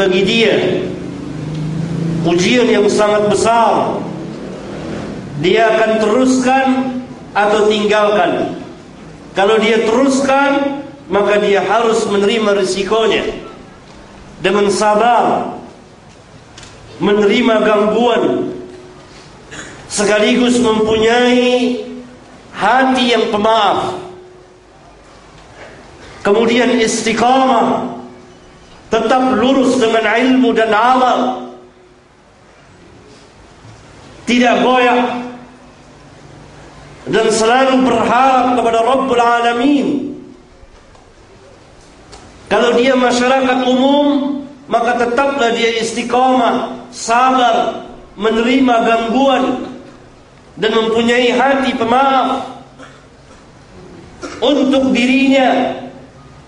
bagi dia. Ujian yang sangat besar. Dia akan teruskan atau tinggalkan. Kalau dia teruskan maka dia harus menerima risikonya. Dengan sabar menerima gangguan sekaligus mempunyai hati yang pemaaf. Kemudian istiqamah tetap lurus dengan ilmu dan amal. Tidak goyah. Dan selalu berharap kepada Rabbul Alamin. Kalau dia masyarakat umum maka tetaplah dia istiqamah sabar menerima gangguan dan mempunyai hati pemaaf untuk dirinya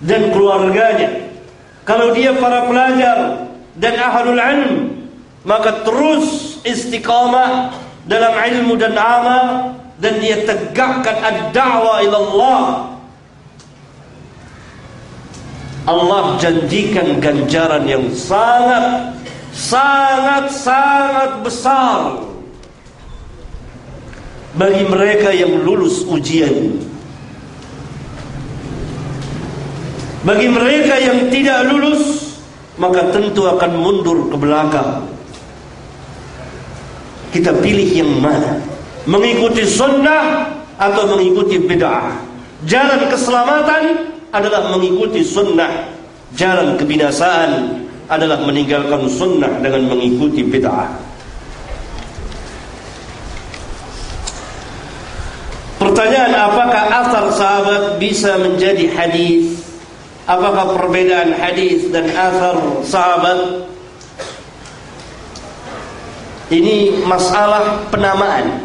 dan keluarganya. Kalau dia para pelajar dan ahlul ilm, maka terus istiqamah dalam ilmu dan amal dan dia tegakkan ad-da'wah ila Allah. Allah janjikan ganjaran yang sangat sangat sangat besar bagi mereka yang lulus ujian. Bagi mereka yang tidak lulus, maka tentu akan mundur ke belakang. Kita pilih yang mana? Mengikuti sunnah atau mengikuti bid'ah? Jalan keselamatan adalah mengikuti sunnah. Jalan kebinasaan adalah meninggalkan sunnah dengan mengikuti bid'ah. Pertanyaan apakah asar sahabat bisa menjadi hadis? Apakah perbedaan hadis dan asar sahabat? Ini masalah penamaan.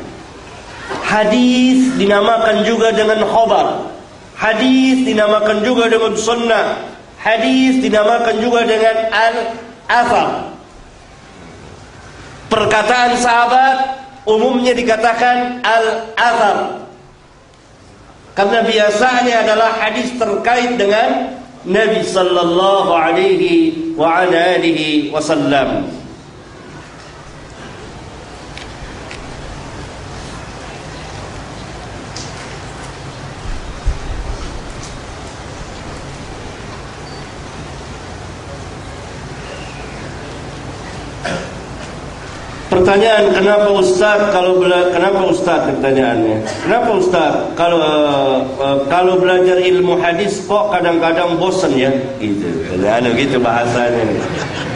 Hadis dinamakan juga dengan khobar. Hadis dinamakan juga dengan sunnah. Hadis dinamakan juga dengan al-athar. Perkataan sahabat umumnya dikatakan al-athar. Karena biasanya adalah hadis terkait dengan نبي صلى الله عليه وعلى آله وسلم. Pertanyaan kenapa Ustaz kalau bela kenapa Ustaz pertanyaannya? Kenapa Ustaz kalau uh, uh, kalau belajar ilmu hadis kok kadang-kadang bosan ya? Gitu. Anu gitu bahasanya.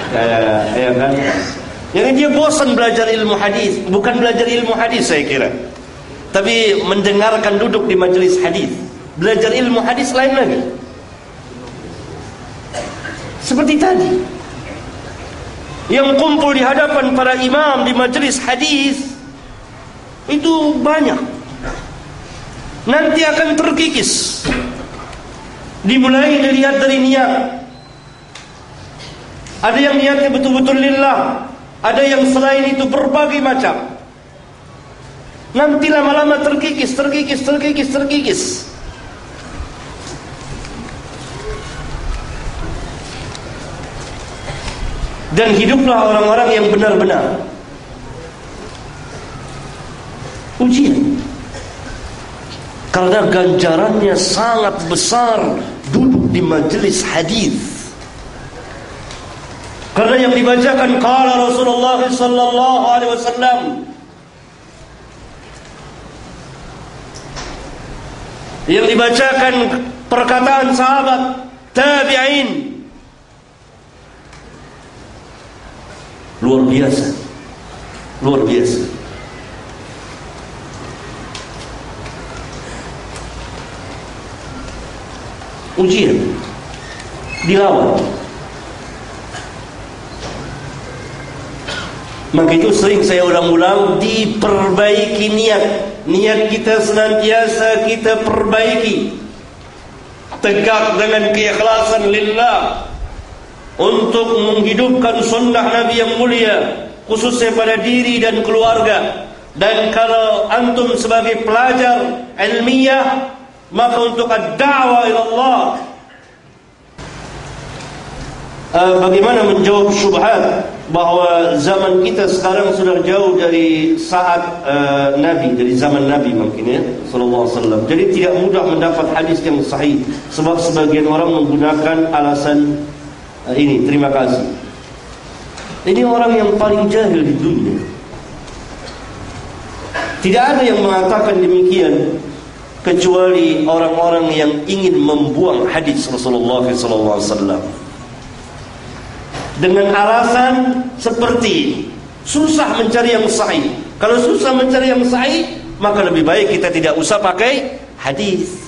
Kayak ya kan? Yang dia bosan belajar ilmu hadis, bukan belajar ilmu hadis saya kira. Tapi mendengarkan duduk di majelis hadis. Belajar ilmu hadis lain lagi. Seperti tadi yang kumpul di hadapan para imam di majelis hadis itu banyak. Nanti akan terkikis. Dimulai dilihat dari niat. Ada yang niatnya betul-betul lillah, ada yang selain itu berbagai macam. Nanti lama-lama terkikis, terkikis, terkikis, terkikis. Dan hiduplah orang-orang yang benar-benar. Ujian. Karena ganjarannya sangat besar duduk di majelis hadis. Karena yang dibacakan kala Rasulullah sallallahu alaihi wasallam. Yang dibacakan perkataan sahabat tabi'in luar biasa. Luar biasa. Ujian. Dilawan. Maka itu sering saya ulang-ulang diperbaiki niat. Niat kita senantiasa kita perbaiki. Tegak dengan keikhlasan lillah untuk menghidupkan sunnah Nabi yang mulia khususnya pada diri dan keluarga dan kalau antum sebagai pelajar ilmiah maka untuk ad-da'wah ila Allah uh, bagaimana menjawab syubhat bahawa zaman kita sekarang sudah jauh dari saat uh, Nabi dari zaman Nabi mungkin ya sallallahu alaihi wasallam. Jadi tidak mudah mendapat hadis yang sahih sebab sebagian orang menggunakan alasan uh, ini. Terima kasih. Ini orang yang paling jahil di dunia. Tidak ada yang mengatakan demikian kecuali orang-orang yang ingin membuang hadis Rasulullah wasallam dengan alasan seperti. Susah mencari yang sahih. Kalau susah mencari yang sahih, maka lebih baik kita tidak usah pakai hadis.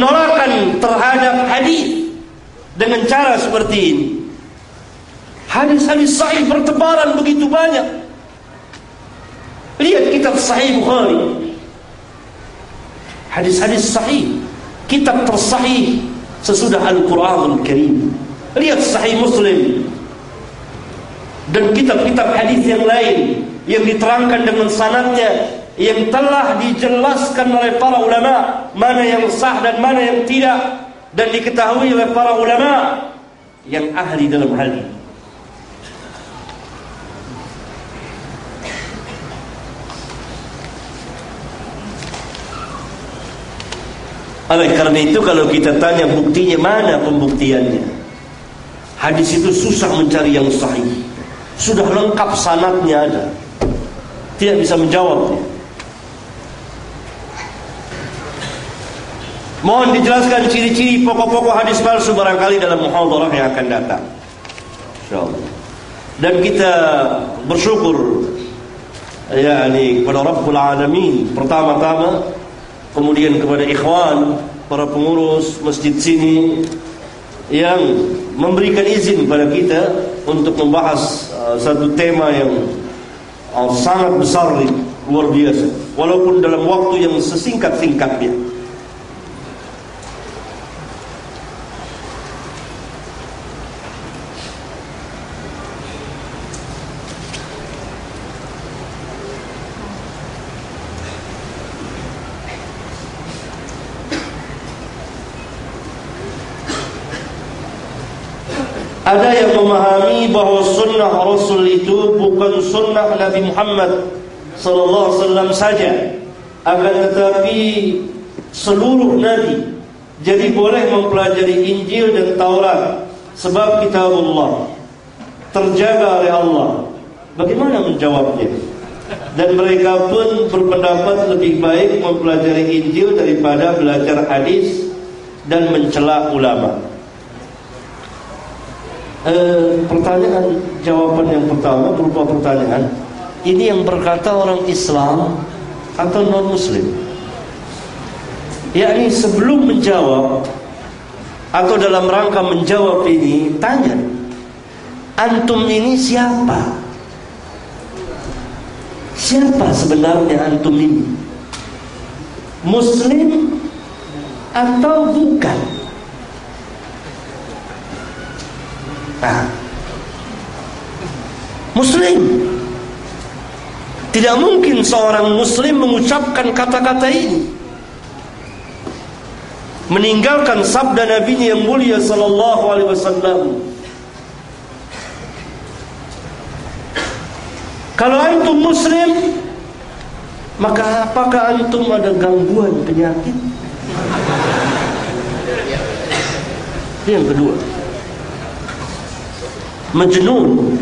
Penolakan terhadap hadis dengan cara seperti ini. Hadis-hadis sahih bertebaran begitu banyak. Lihat kitab Sahih Bukhari. Hadis-hadis sahih, kitab tersahih sesudah Al-Quranul Karim. Lihat Sahih Muslim dan kitab-kitab hadis yang lain yang diterangkan dengan sanadnya yang telah dijelaskan oleh para ulama mana yang sah dan mana yang tidak dan diketahui oleh para ulama yang ahli dalam hal ini. Oleh karena itu kalau kita tanya buktinya mana pembuktiannya? Hadis itu susah mencari yang sahih. Sudah lengkap sanatnya ada. Tidak bisa menjawabnya Mohon dijelaskan ciri-ciri pokok-pokok hadis palsu barangkali dalam muhadarah yang akan datang. InsyaAllah. Dan kita bersyukur Ya ini kepada Rabbul Alamin Pertama-tama kemudian kepada ikhwan para pengurus masjid sini yang memberikan izin pada kita untuk membahas uh, satu tema yang uh, sangat besar luar biasa. Walaupun dalam waktu yang sesingkat-singkatnya Ada yang memahami bahawa sunnah Rasul itu bukan sunnah Nabi Muhammad sallallahu alaihi wasallam saja, akan tetapi seluruh nabi. Jadi boleh mempelajari Injil dan Taurat sebab kitab Allah terjaga oleh Allah. Bagaimana menjawabnya? Dan mereka pun berpendapat lebih baik mempelajari Injil daripada belajar hadis dan mencela ulama. Eh, pertanyaan jawaban yang pertama berupa pertanyaan. Ini yang berkata orang Islam atau non Muslim yakni sebelum menjawab atau dalam rangka menjawab ini tanya antum ini siapa? Siapa sebenarnya antum ini? Muslim atau bukan Nah, Muslim. Tidak mungkin seorang Muslim mengucapkan kata-kata ini. Meninggalkan sabda Nabi yang mulia Sallallahu alaihi wasallam. Kalau antum Muslim Maka apakah antum ada gangguan penyakit? Yang kedua majnun.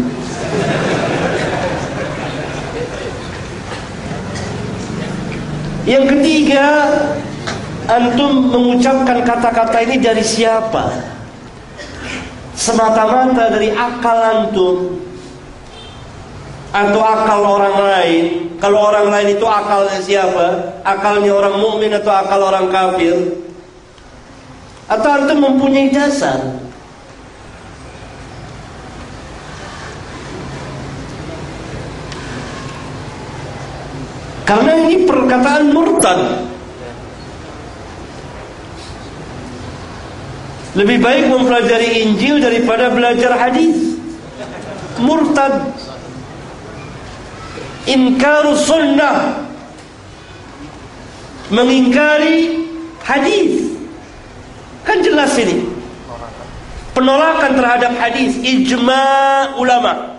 Yang ketiga antum mengucapkan kata-kata ini dari siapa? Semata-mata dari akal antum atau akal orang lain. Kalau orang lain itu akalnya siapa? Akalnya orang mukmin atau akal orang kafir? Atau antum mempunyai dasar Karena ini perkataan murtad. Lebih baik mempelajari Injil daripada belajar hadis. Murtad. Inkaru sunnah. Mengingkari hadis. Kan jelas ini. Penolakan terhadap hadis ijma ulama.